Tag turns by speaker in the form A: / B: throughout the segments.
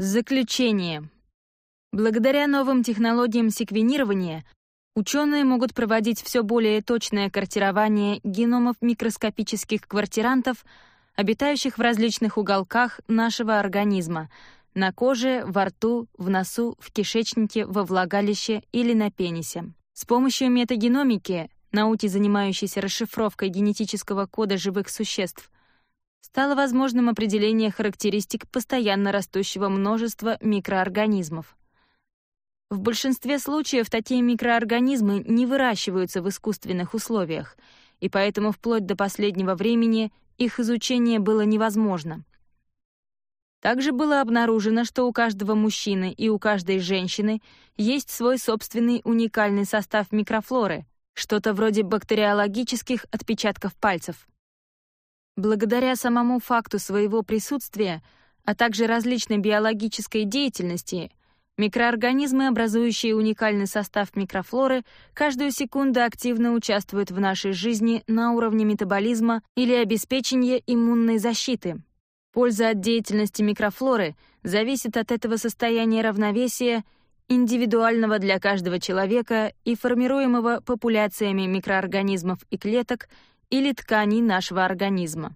A: Заключение. Благодаря новым технологиям секвенирования ученые могут проводить все более точное картирование геномов микроскопических квартирантов, обитающих в различных уголках нашего организма — на коже, во рту, в носу, в кишечнике, во влагалище или на пенисе. С помощью метагеномики, науки, занимающейся расшифровкой генетического кода живых существ, стало возможным определение характеристик постоянно растущего множества микроорганизмов. В большинстве случаев такие микроорганизмы не выращиваются в искусственных условиях, и поэтому вплоть до последнего времени их изучение было невозможно. Также было обнаружено, что у каждого мужчины и у каждой женщины есть свой собственный уникальный состав микрофлоры, что-то вроде бактериологических отпечатков пальцев — Благодаря самому факту своего присутствия, а также различной биологической деятельности, микроорганизмы, образующие уникальный состав микрофлоры, каждую секунду активно участвуют в нашей жизни на уровне метаболизма или обеспечения иммунной защиты. Польза от деятельности микрофлоры зависит от этого состояния равновесия, индивидуального для каждого человека и формируемого популяциями микроорганизмов и клеток – или тканей нашего организма.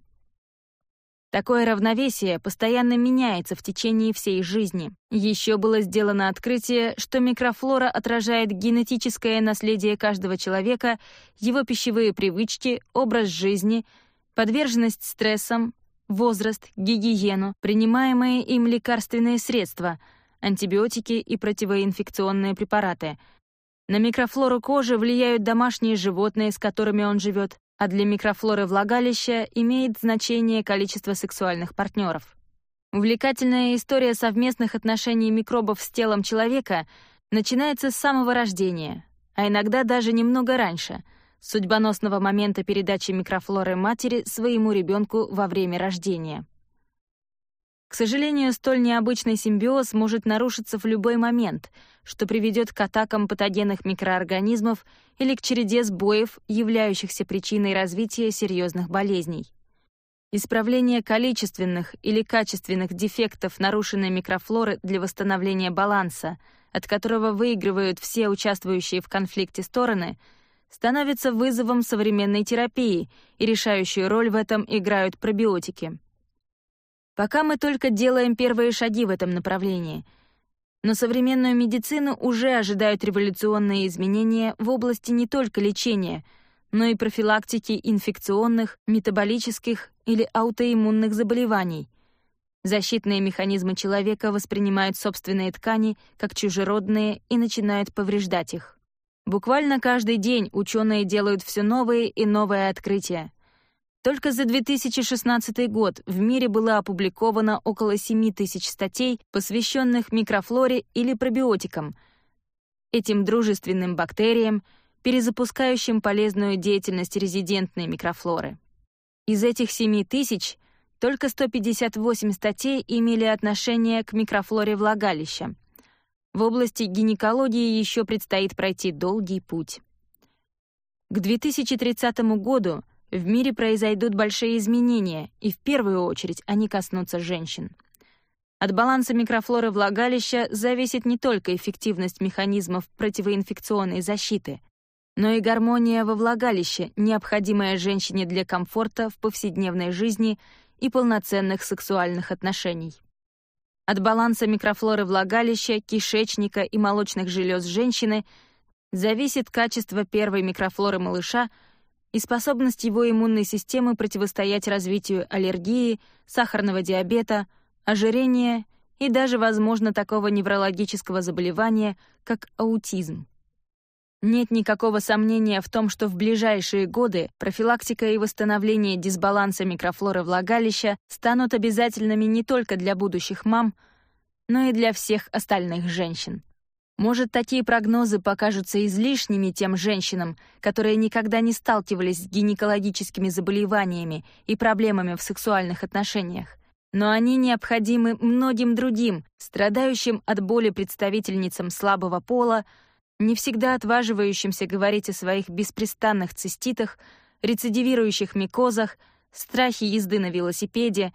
A: Такое равновесие постоянно меняется в течение всей жизни. Еще было сделано открытие, что микрофлора отражает генетическое наследие каждого человека, его пищевые привычки, образ жизни, подверженность стрессам, возраст, гигиену, принимаемые им лекарственные средства, антибиотики и противоинфекционные препараты. На микрофлору кожи влияют домашние животные, с которыми он живет, а для микрофлоры влагалища имеет значение количество сексуальных партнеров. Увлекательная история совместных отношений микробов с телом человека начинается с самого рождения, а иногда даже немного раньше — судьбоносного момента передачи микрофлоры матери своему ребенку во время рождения. К сожалению, столь необычный симбиоз может нарушиться в любой момент, что приведет к атакам патогенных микроорганизмов или к череде сбоев, являющихся причиной развития серьезных болезней. Исправление количественных или качественных дефектов нарушенной микрофлоры для восстановления баланса, от которого выигрывают все участвующие в конфликте стороны, становится вызовом современной терапии, и решающую роль в этом играют пробиотики. Пока мы только делаем первые шаги в этом направлении. Но современную медицину уже ожидают революционные изменения в области не только лечения, но и профилактики инфекционных, метаболических или аутоиммунных заболеваний. Защитные механизмы человека воспринимают собственные ткани как чужеродные и начинают повреждать их. Буквально каждый день ученые делают все новые и новые открытия. Только за 2016 год в мире было опубликовано около 7 тысяч статей, посвященных микрофлоре или пробиотикам, этим дружественным бактериям, перезапускающим полезную деятельность резидентной микрофлоры. Из этих 7 тысяч только 158 статей имели отношение к микрофлоре влагалища. В области гинекологии еще предстоит пройти долгий путь. К 2030 году в мире произойдут большие изменения, и в первую очередь они коснутся женщин. От баланса микрофлоры влагалища зависит не только эффективность механизмов противоинфекционной защиты, но и гармония во влагалище, необходимая женщине для комфорта в повседневной жизни и полноценных сексуальных отношений. От баланса микрофлоры влагалища, кишечника и молочных желез женщины зависит качество первой микрофлоры малыша — и способность его иммунной системы противостоять развитию аллергии, сахарного диабета, ожирения и даже, возможно, такого неврологического заболевания, как аутизм. Нет никакого сомнения в том, что в ближайшие годы профилактика и восстановление дисбаланса микрофлоры влагалища станут обязательными не только для будущих мам, но и для всех остальных женщин. Может, такие прогнозы покажутся излишними тем женщинам, которые никогда не сталкивались с гинекологическими заболеваниями и проблемами в сексуальных отношениях. Но они необходимы многим другим, страдающим от боли представительницам слабого пола, не всегда отваживающимся говорить о своих беспрестанных циститах, рецидивирующих микозах, страхе езды на велосипеде,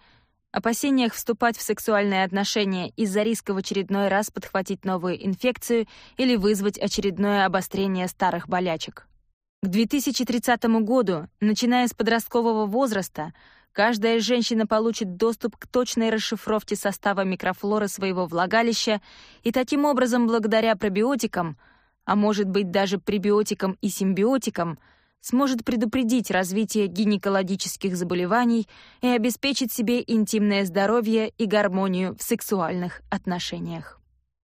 A: опасениях вступать в сексуальные отношения из-за риска в очередной раз подхватить новую инфекцию или вызвать очередное обострение старых болячек. К 2030 году, начиная с подросткового возраста, каждая женщина получит доступ к точной расшифровке состава микрофлоры своего влагалища и таким образом благодаря пробиотикам, а может быть даже пребиотикам и симбиотикам – сможет предупредить развитие гинекологических заболеваний и обеспечить себе интимное здоровье и гармонию в сексуальных отношениях.